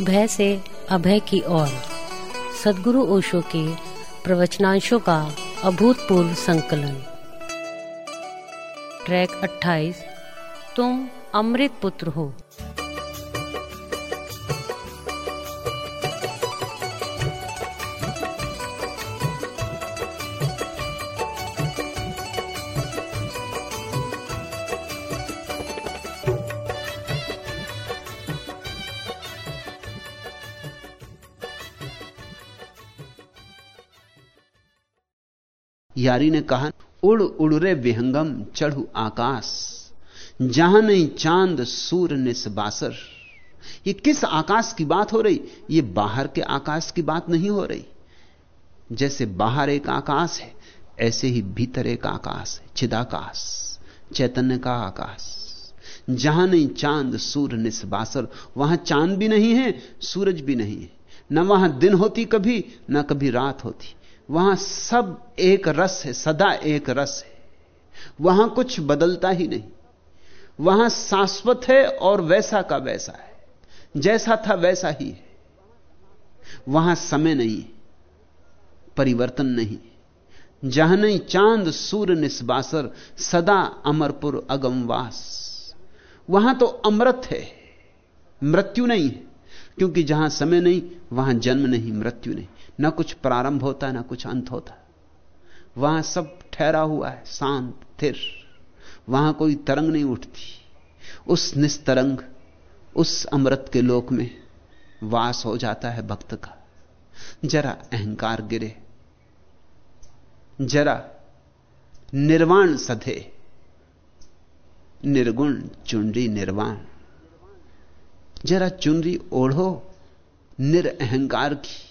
भय से अभय की ओर। सदगुरु ओशो के प्रवचनांशों का अभूतपूर्व संकलन। ट्रैक 28 तुम अमृत पुत्र हो। यारी ने कहा, उड़ उड़ रे विहंगम चढ़ू आकाश, जहाँ नहीं चाँद सूर निसबासर ये किस आकाश की बात हो रही? ये बाहर के आकाश की बात नहीं हो रही। जैसे बाहर एक आकाश है, ऐसे ही भीतर एक आकाश है, चिदाकाश, चैतन्य का आकाश। जहाँ नहीं चाँद सूर निसबासर वहाँ चाँद भी नहीं है, सूरज भी नहीं है। न वहाँ दिन होती कभी, न कभी रात होती। वहाँ सब एक रस है, सदा एक रस है। वहाँ कुछ बदलता ही नहीं। वहाँ शाश्वत है और वैसा का वैसा है। जैसा था वैसा ही है। वहाँ समय नहीं परिवर्तन नहीं जहाँ नहीं चाँद, सूर्य, निस्बासर, सदा अमरपुर, अगमवास। वहाँ तो अमृत है, मृत्यु नहीं है। क्योंकि जहाँ समय नहीं, वहाँ जन्म नहीं, मृत्यु नहीं। ना कुछ प्रारंभ होता, ना कुछ अंत होता। वहाँ सब ठहरा हुआ है, शांत थिर वहाँ कोई तरंग नहीं उठती। उस निस्तरंग, उस अमृत के लोक में वास हो जाता है भक्त का। जरा अहंकार गिरे। जरा निर्वाण सधे। निर्गुण चुनरी निर्वाण। जरा चुनरी ओढ़ो, निरअहंकार की।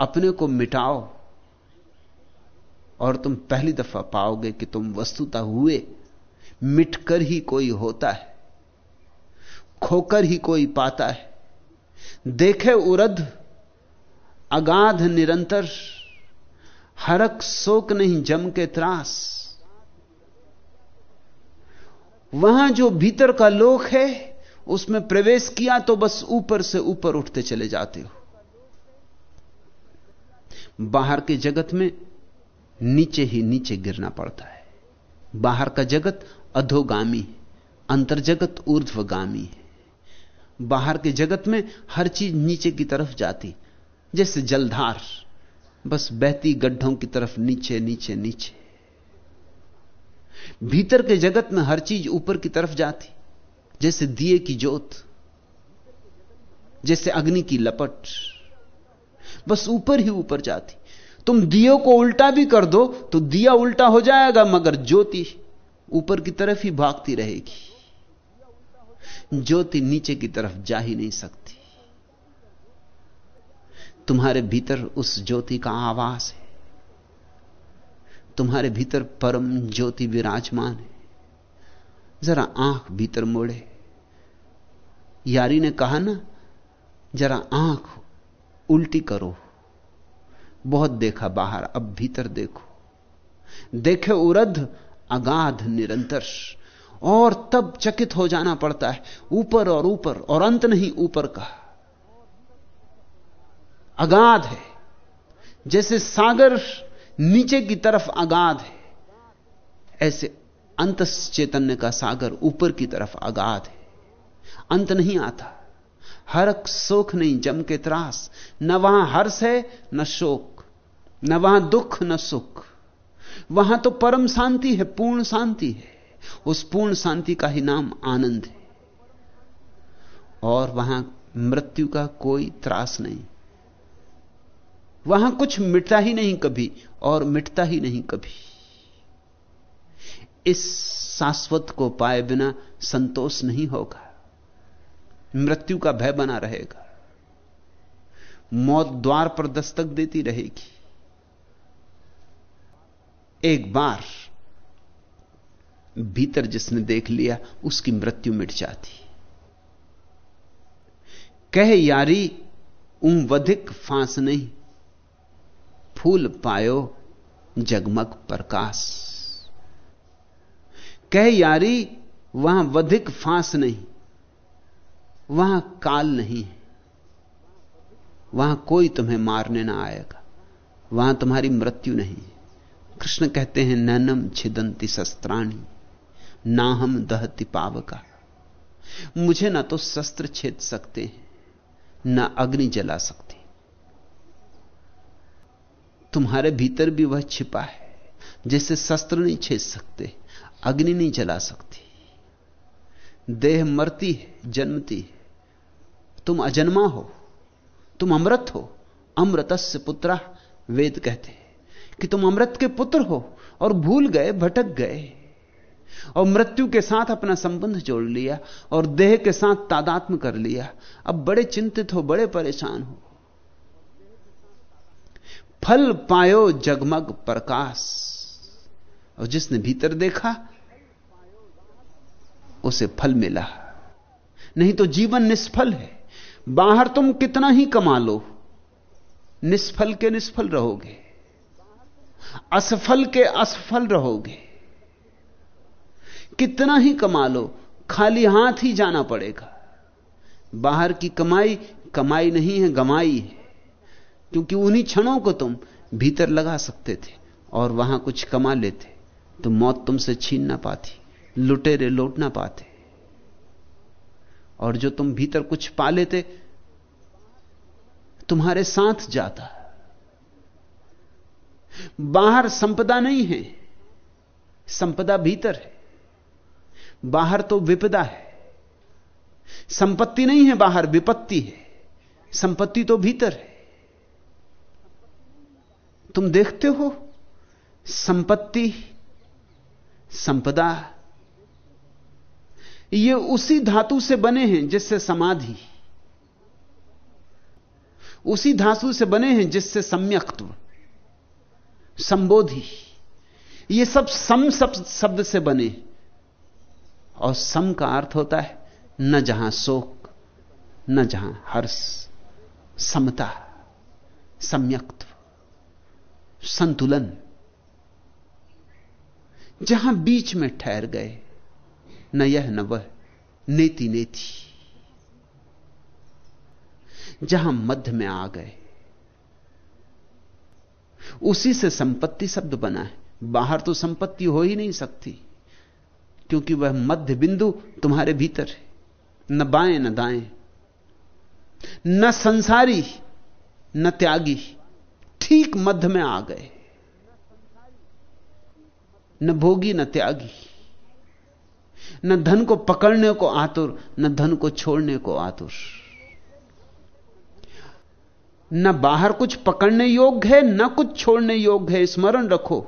अपने को मिटाओ। और तुम पहली दफ़ा पाओगे कि तुम वस्तुता हुए। मिटकर ही कोई होता है। खोकर ही कोई पाता है। देखे उरद, अगाध निरंतर, हरक शोक नहीं जम के त्रास। वहाँ जो भीतर का लोक है, उसमें प्रवेश किया तो बस ऊपर से ऊपर उठते चले जाते हो। बाहर के जगत में नीचे ही नीचे गिरना पड़ता है। बाहर का जगत अधोगामी अंतर जगत ऊर्ध्वगामी है। बाहर के जगत में हर चीज़ नीचे की तरफ़ जाती, जैसे जलधार, बस बहती गड्ढों की तरफ़ नीचे नीचे नीचे। भीतर के जगत में हर चीज़ ऊपर की तरफ़ जाती, जैसे दिए की जोत जैसे अग्नि की लपट। बस ऊपर ही ऊपर जाती। तुम दियो को उल्टा भी कर दो तो दिया उल्टा हो जाएगा, मगर ज्योति ऊपर की तरफ़ ही भागती रहेगी। ज्योति नीचे की तरफ़ जा ही नहीं सकती। तुम्हारे भीतर उस ज्योति का आवास है। तुम्हारे भीतर परम ज्योति विराजमान है। जरा आँख भीतर मोड़े। यारी ने कहा ना, जरा आँख उल्टी करो। बहुत देखा बाहर, अब भीतर देखो। देखे उरध अगाध निरंतर और तब चकित हो जाना पड़ता है। ऊपर और ऊपर, और अंत नहीं, ऊपर का। अगाध है। जैसे सागर नीचे की तरफ़ अगाध है, ऐसे अंत चैतन्य का सागर ऊपर की तरफ़ अगाध है। अंत नहीं आता। हरक शोक नहीं, जम के त्रास। न वहाँ हर्ष है, न शोक। न वहाँ दुख, न सुख। वहाँ तो परम शांति है, पूर्ण शांति है। उस पूर्ण शांति का ही नाम आनंद है। और वहाँ मृत्यु का कोई त्रास नहीं। वहाँ कुछ मिटता ही नहीं कभी, और मिटता ही नहीं कभी। इस शाश्वत को पाए बिना संतोष नहीं होगा। मृत्यु का भय बना रहेगा। मौत द्वार पर दस्तक देती रहेगी। एक बार भीतर जिसने देख लिया, उसकी मृत्यु मिट जाती। कह, यारी ऊं वधिक फांस नहीं। फूल पायो, जगमग प्रकाश। कह, यारी, वहाँ वधिक फांस नहीं। वहाँ काल नहीं है। वहाँ कोई तुम्हें मारने ना आएगा। वहाँ तुम्हारी मृत्यु नहीं कृष्ण कहते हैं, नैनम छिदंती शस्त्राणी ना हम दहती पावका। मुझे ना तो शस्त्र छेद सकते हैं, ना अग्नि जला सकती तुम्हारे भीतर भी वह छिपा है, जिसे शस्त्र नहीं छेद सकते, अग्नि नहीं जला सकती। देह मरती है, जन्मती है। तुम अजन्मा हो, तुम अमृत हो, अमृतस्य पुत्र वेद कहते हैं कि तुम अमृत के पुत्र हो और भूल गए, भटक गए और मृत्यु के साथ अपना संबंध जोड़ लिया और देह के साथ तादात्म कर लिया। अब बड़े चिंतित हो, बड़े परेशान हो। फल पायो जगमग प्रकाश। और जिसने भीतर देखा, उसे फल मिला। नहीं तो जीवन निष्फल है। बाहर तुम कितना ही कमा लो, निष्फल के निष्फल रहोगे, असफल के असफल रहोगे। कितना ही कमा लो, खाली हाथ ही जाना पड़ेगा। बाहर की कमाई कमाई नहीं है, गमाई है। क्योंकि उन्हीं क्षणों को तुम भीतर लगा सकते थे और वहाँ कुछ कमा लेते तो मौत तुमसे छीन ना पाती, लुटेरे लौट ना पाते। और जो तुम भीतर कुछ पा लेते, तुम्हारे साथ जाता। बाहर संपदा नहीं है, संपदा भीतर है। बाहर तो विपदा है। संपत्ति नहीं है, बाहर विपत्ति है। संपत्ति तो भीतर है। तुम देखते हो, संपत्ति, संपदा ये उसी धातु से बने हैं जिससे समाधि। उसी धातु से बने हैं जिससे सम्यक्त्व संबोधि। ये सब सम शब्द से बने। और सम का अर्थ होता है, न जहाँ शोक, न जहाँ हर्ष, समता सम्यक्त्व संतुलन। जहाँ बीच में ठहर गए। न यह न वह, नेति नेति। जहाँ मध्य में आ गए, उसी से संपत्ति शब्द बना है। बाहर तो संपत्ति हो ही नहीं सकती, क्योंकि वह मध्य बिंदु तुम्हारे भीतर है। न बाएँ, न दाएँ, न संसारी, न त्यागी, ठीक मध्य में आ गए। न भोगी, न त्यागी। न धन को पकड़ने को आतुर, न धन को छोड़ने को आतुर। न बाहर कुछ पकड़ने योग्य है, न कुछ छोड़ने योग्य है। स्मरण रखो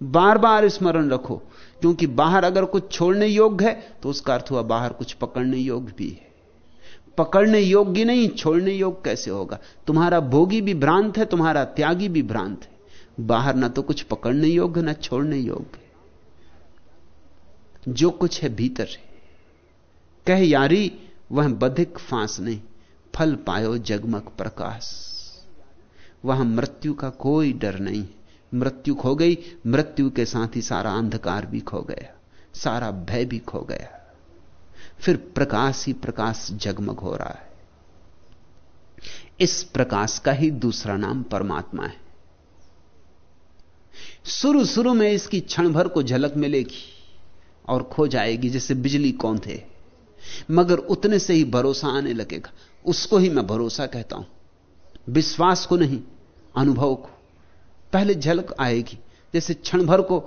बार बार स्मरण रखो, क्योंकि बाहर अगर कुछ छोड़ने योग्य है तो उसका अर्थ हुआ बाहर कुछ पकड़ने योग्य भी है। पकड़ने योग्य नहीं, छोड़ने योग्य कैसे होगा? तुम्हारा भोगी भी भ्रांत है, तुम्हारा त्यागी भी भ्रांत है। बाहर ना तो कुछ पकड़ने योग्य, ना छोड़ने योग्य जो कुछ है भीतर है। कह, यारी, वह बधिक फांस नहीं, फल पायो जगमग प्रकाश। वहाँ मृत्यु का कोई डर नहीं। मृत्यु खो गई, मृत्यु के साथ ही सारा अंधकार भी खो गया, सारा भय भी खो गया। फिर प्रकाश ही प्रकाश जगमग हो रहा है। इस प्रकाश का ही दूसरा नाम परमात्मा है। शुरू शुरू में इसकी क्षण भर को झलक मिलेगी। और खो जाएगी, जैसे बिजली कौन थे। मगर उतने से ही भरोसा आने लगेगा। उसको ही मैं भरोसा कहता हूँ। विश्वास को नहीं, अनुभव को। पहले झलक आएगी, जैसे क्षण भर को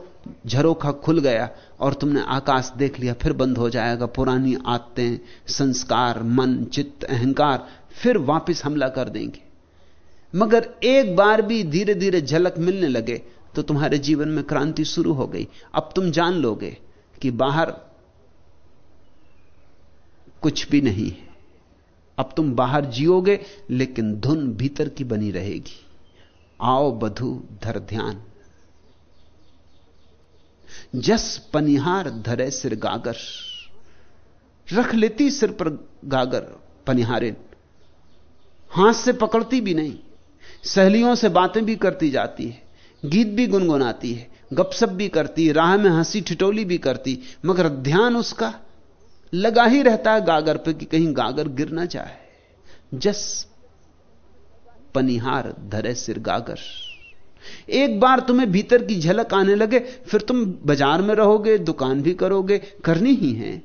झरोखा खुल गया और तुमने आकाश देख लिया, फिर बंद हो जाएगा। पुरानी आदतें, संस्कार, मन, चित्त, अहंकार, फिर वापस हमला कर देंगे। मगर एक बार भी धीरे धीरे झलक मिलने लगे तो तुम्हारे जीवन में क्रांति शुरू हो गई। अब तुम जान लोगे कि बाहर कुछ भी नहीं है। अब तुम बाहर जियोगे, लेकिन धुन भीतर की बनी रहेगी। आओ बधु, धर ध्यान। जस पनिहार धरे सिर गागर। रख लेती सिर पर गागर पनिहारे। हाथ से पकड़ती भी नहीं। सहेलियों से बातें भी करती जाती है। गीत भी गुनगुनाती है। गपसप भी करती, राह में हँसी ठिटोली भी करती, मगर ध्यान उसका लगा ही रहता है गागर पे कि कहीं गागर गिर ना जाए। जस पनिहार धरे सिर गागर। एक बार तुम्हें भीतर की झलक आने लगे, फिर तुम बाज़ार में रहोगे, दुकान भी करोगे, करनी ही है।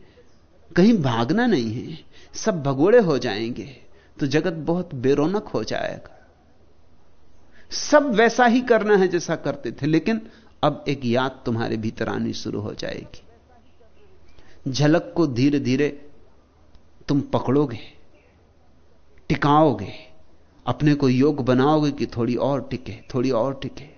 कहीं भागना नहीं है, सब भगोड़े हो जाएँगे तो जगत बहुत बेरोनक हो जाएगा। सब वैसा ही करना है जैसा करते थे, लेकिन अब एक याद तुम्हारे भीतर आनी शुरू हो जाएगी। झलक को धीरे धीरे तुम पकड़ोगे, टिकाओगे। अपने को योग बनाओगे कि थोड़ी और टिके, थोड़ी और टिके।